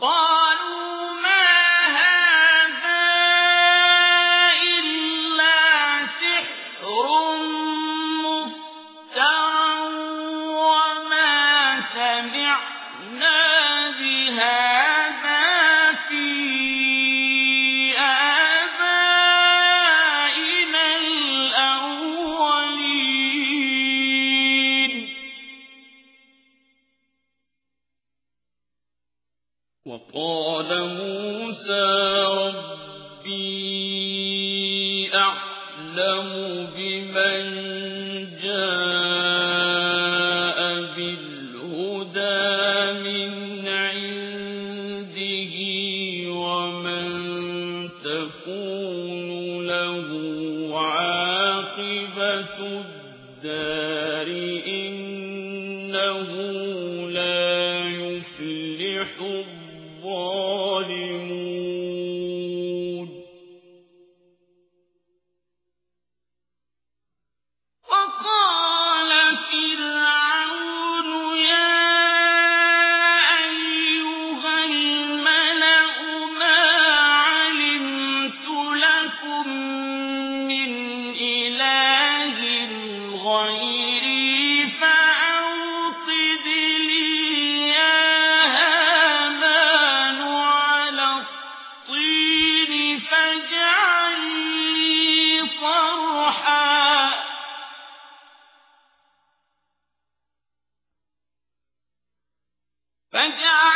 قال وقال موسى ربي أعلم بمن جاء بالهدى من عنده ومن تكون له عاقبة الدارين فجعل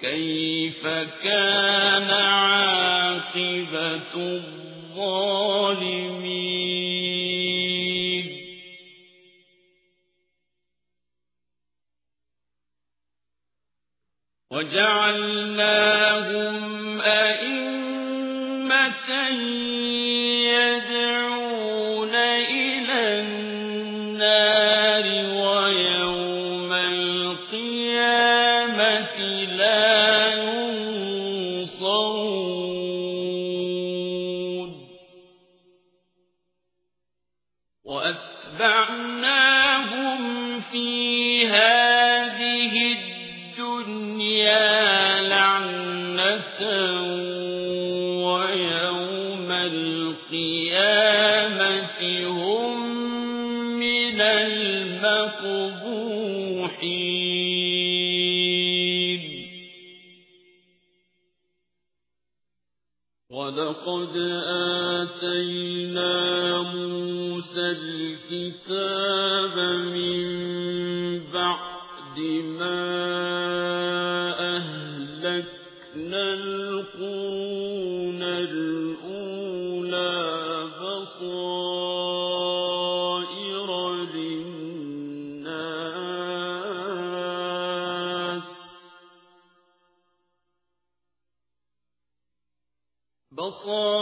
كيف كان عاقبة الظالمين؟ وجعلناهم أئمة مقبوحين ولقد آتينا موسى الكتاب من بعد ما أهلكنا القرون وصالح